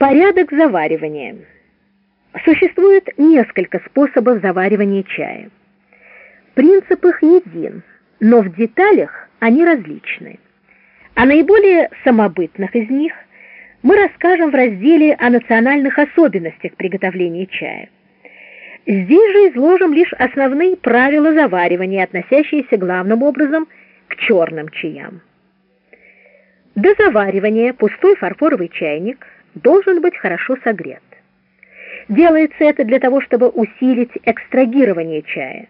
Порядок заваривания. Существует несколько способов заваривания чая. Принцип их един, но в деталях они различны. О наиболее самобытных из них мы расскажем в разделе о национальных особенностях приготовления чая. Здесь же изложим лишь основные правила заваривания, относящиеся главным образом к черным чаям. До заваривания пустой фарфоровый чайник должен быть хорошо согрет. Делается это для того, чтобы усилить экстрагирование чая.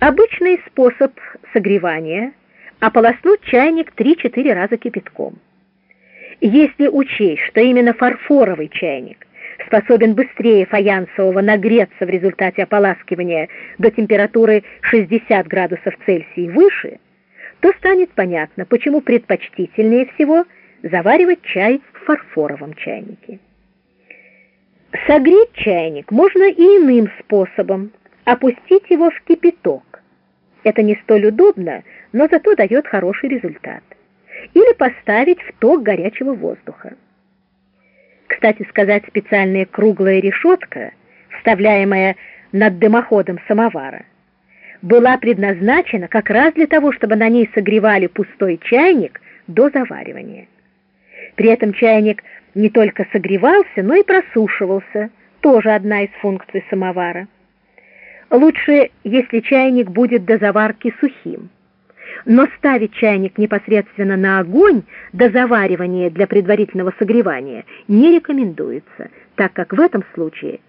Обычный способ согревания – ополоснуть чайник 3-4 раза кипятком. Если учесть, что именно фарфоровый чайник способен быстрее фаянсового нагреться в результате ополаскивания до температуры 60 градусов Цельсия и выше, то станет понятно, почему предпочтительнее всего заваривать чай фарфоровом чайнике. Согреть чайник можно и иным способом, опустить его в кипяток. Это не столь удобно, но зато дает хороший результат. Или поставить в ток горячего воздуха. Кстати сказать, специальная круглая решетка, вставляемая над дымоходом самовара, была предназначена как раз для того, чтобы на ней согревали пустой чайник до заваривания. При этом чайник не только согревался, но и просушивался, тоже одна из функций самовара. Лучше, если чайник будет до заварки сухим. Но ставить чайник непосредственно на огонь до заваривания для предварительного согревания не рекомендуется, так как в этом случае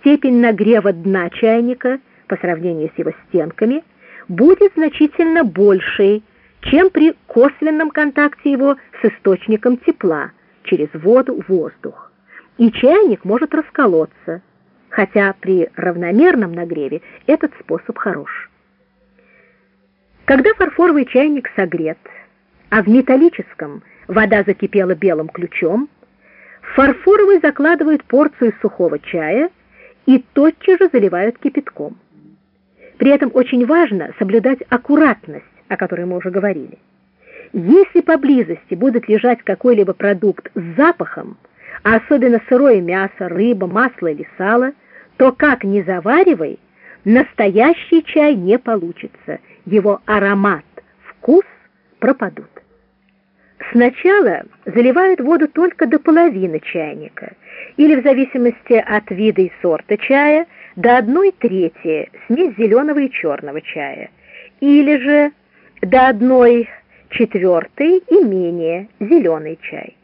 степень нагрева дна чайника по сравнению с его стенками будет значительно большей, чем при косвенном контакте его с источником тепла через воду, воздух. И чайник может расколоться, хотя при равномерном нагреве этот способ хорош. Когда фарфоровый чайник согрет, а в металлическом вода закипела белым ключом, в фарфоровый закладывают порцию сухого чая и тотчас же заливают кипятком. При этом очень важно соблюдать аккуратность, о которой мы уже говорили. Если поблизости будет лежать какой-либо продукт с запахом, а особенно сырое мясо, рыба, масло или сало, то как ни заваривай, настоящий чай не получится, его аромат, вкус пропадут. Сначала заливают воду только до половины чайника, или в зависимости от вида и сорта чая, до одной трети смесь зеленого и черного чая, или же до одной четвертой и менее зеленый чай.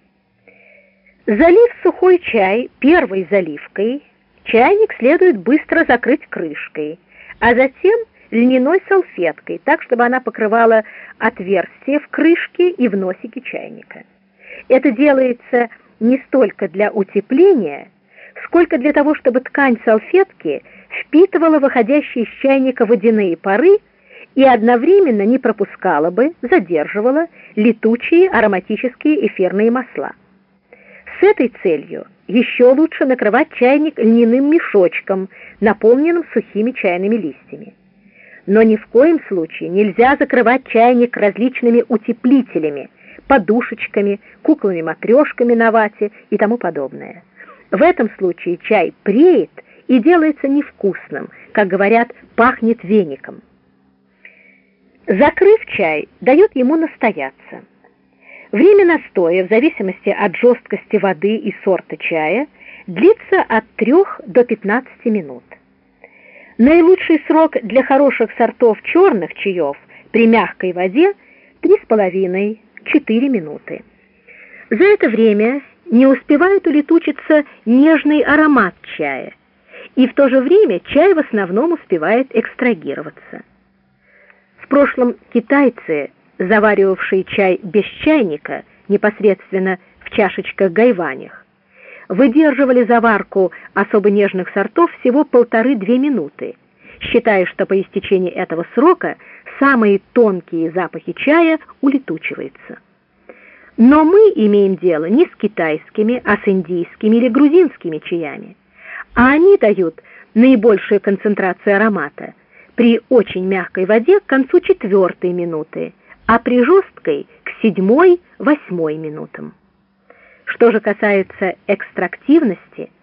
Залив сухой чай первой заливкой, чайник следует быстро закрыть крышкой, а затем льняной салфеткой, так, чтобы она покрывала отверстие в крышке и в носике чайника. Это делается не столько для утепления, сколько для того, чтобы ткань салфетки впитывала выходящие из чайника водяные пары и одновременно не пропускала бы, задерживала летучие ароматические эфирные масла. С этой целью еще лучше накрывать чайник льняным мешочком, наполненным сухими чайными листьями. Но ни в коем случае нельзя закрывать чайник различными утеплителями, подушечками, куклами-матрешками на вате и тому подобное. В этом случае чай преет и делается невкусным, как говорят, пахнет веником. Закрыв чай, дает ему настояться. Время настоя, в зависимости от жесткости воды и сорта чая, длится от 3 до 15 минут. Наилучший срок для хороших сортов черных чаев при мягкой воде 3,5-4 минуты. За это время не успевает улетучиться нежный аромат чая, и в то же время чай в основном успевает экстрагироваться. В прошлом китайцы, заваривавшие чай без чайника, непосредственно в чашечках-гайванях, выдерживали заварку особо нежных сортов всего полторы-две минуты, считая, что по истечении этого срока самые тонкие запахи чая улетучиваются. Но мы имеем дело не с китайскими, а с индийскими или грузинскими чаями, а они дают наибольшую концентрацию аромата – при очень мягкой воде к концу четвертой минуты, а при жесткой к седьмой-восьмой минутам. Что же касается экстрактивности –